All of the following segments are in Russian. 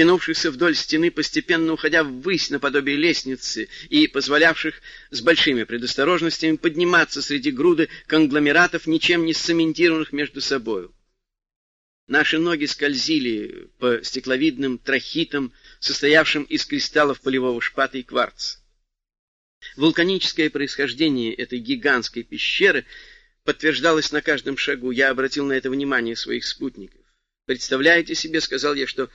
тянувшихся вдоль стены, постепенно уходя ввысь наподобие лестницы и позволявших с большими предосторожностями подниматься среди груды конгломератов, ничем не сцементированных между собою. Наши ноги скользили по стекловидным трахитам, состоявшим из кристаллов полевого шпата и кварца. Вулканическое происхождение этой гигантской пещеры подтверждалось на каждом шагу. Я обратил на это внимание своих спутников. Представляете себе, сказал я, что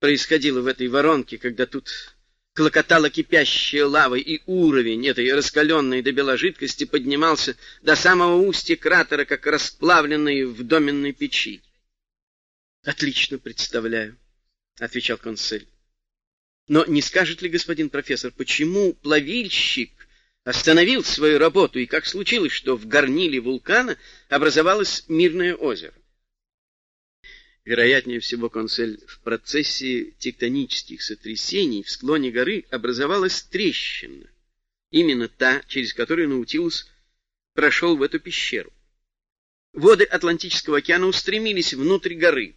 происходило в этой воронке, когда тут клокотала кипящая лава, и уровень этой раскаленной до бела жидкости поднимался до самого устья кратера, как расплавленный в доменной печи. — Отлично представляю, — отвечал консель. Но не скажет ли господин профессор, почему плавильщик остановил свою работу, и как случилось, что в горниле вулкана образовалось мирное озеро? Вероятнее всего, консель, в процессе тектонических сотрясений в склоне горы образовалась трещина, именно та, через которую Наутилус прошел в эту пещеру. Воды Атлантического океана устремились внутрь горы.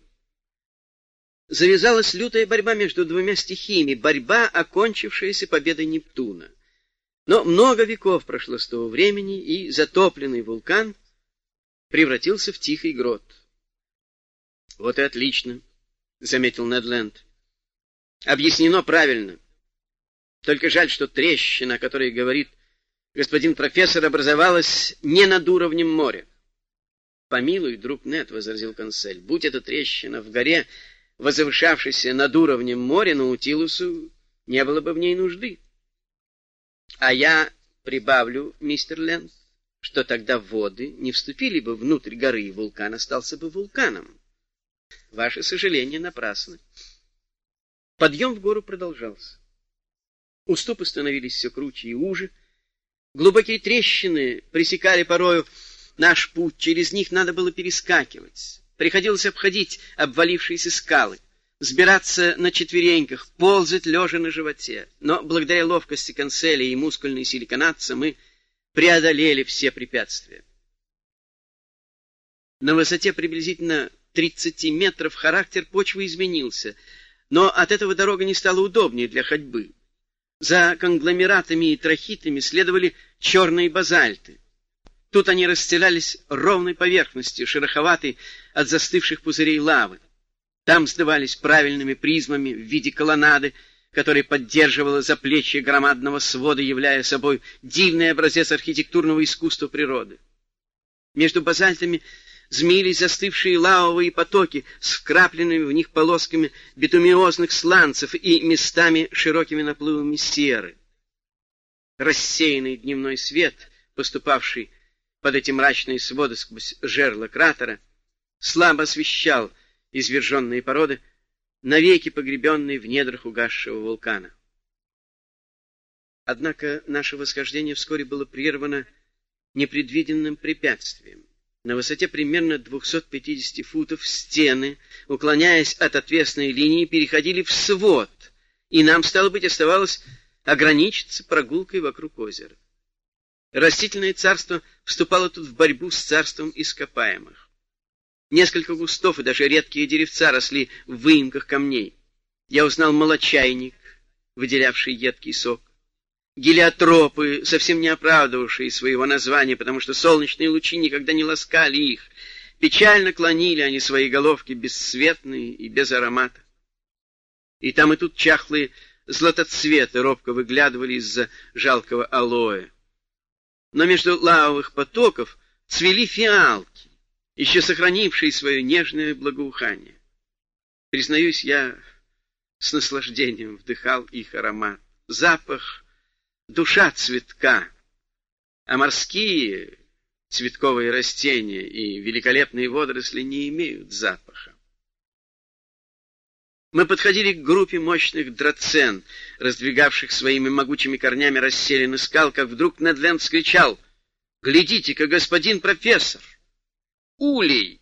Завязалась лютая борьба между двумя стихиями, борьба, окончившаяся победой Нептуна. Но много веков прошло с того времени, и затопленный вулкан превратился в тихий грот. — Вот и отлично, — заметил Недленд. — Объяснено правильно. Только жаль, что трещина, о которой говорит господин профессор, образовалась не над уровнем моря. — Помилуй, друг Нед, — возразил консель, — будь это трещина в горе, возвышавшейся над уровнем моря, Наутилусу не было бы в ней нужды. А я прибавлю, мистер Ленд, что тогда воды не вступили бы внутрь горы, и вулкан остался бы вулканом. Ваши сожаления напрасны. Подъем в гору продолжался. Уступы становились все круче и уже. Глубокие трещины пресекали порою наш путь, через них надо было перескакивать. Приходилось обходить обвалившиеся скалы, сбираться на четвереньках, ползать лежа на животе. Но благодаря ловкости канцеля и мускульной силе канадца мы преодолели все препятствия. На высоте приблизительно 30 метров характер почвы изменился, но от этого дорога не стала удобнее для ходьбы. За конгломератами и трахитами следовали черные базальты. Тут они расстилались ровной поверхностью, шероховатой от застывших пузырей лавы. Там сдавались правильными призмами в виде колоннады, которая поддерживала заплечье громадного свода, являя собой дивный образец архитектурного искусства природы. Между базальтами змеились застывшие лавовые потоки с вкрапленными в них полосками битумиозных сланцев и местами широкими наплывами серы. Рассеянный дневной свет, поступавший под эти мрачные своды сквозь жерла кратера, слабо освещал изверженные породы, навеки погребенные в недрах угасшего вулкана. Однако наше восхождение вскоре было прервано непредвиденным препятствием. На высоте примерно 250 футов стены, уклоняясь от отвесной линии, переходили в свод, и нам, стало быть, оставалось ограничиться прогулкой вокруг озера. Растительное царство вступало тут в борьбу с царством ископаемых. Несколько кустов и даже редкие деревца росли в выемках камней. Я узнал молочайник, выделявший едкий сок, гелиотропы, совсем не оправдывавшие своего названия, потому что солнечные лучи никогда не ласкали их. Печально клонили они свои головки бесцветные и без аромата. И там и тут чахлые златоцветы робко выглядывали из-за жалкого алоэ но между лавовых потоков цвели фиалки, еще сохранившие свое нежное благоухание. Признаюсь, я с наслаждением вдыхал их аромат. Запах — душа цветка, а морские цветковые растения и великолепные водоросли не имеют запаха. Мы подходили к группе мощных драцен, раздвигавших своими могучими корнями расселены скал, как вдруг Недленд вскричал «Глядите-ка, господин профессор! Улей!»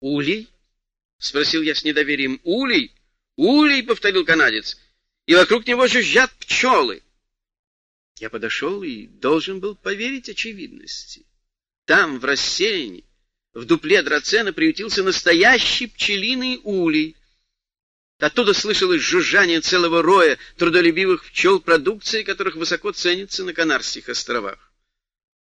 «Улей?» — спросил я с недоверием. «Улей? Улей!» — повторил канадец. «И вокруг него жужжат пчелы!» Я подошел и должен был поверить очевидности. Там, в расселении, в дупле драцена приютился настоящий пчелиный улей — Оттуда слышалось жужжание целого роя трудолюбивых пчел продукции, которых высоко ценится на Канарских островах.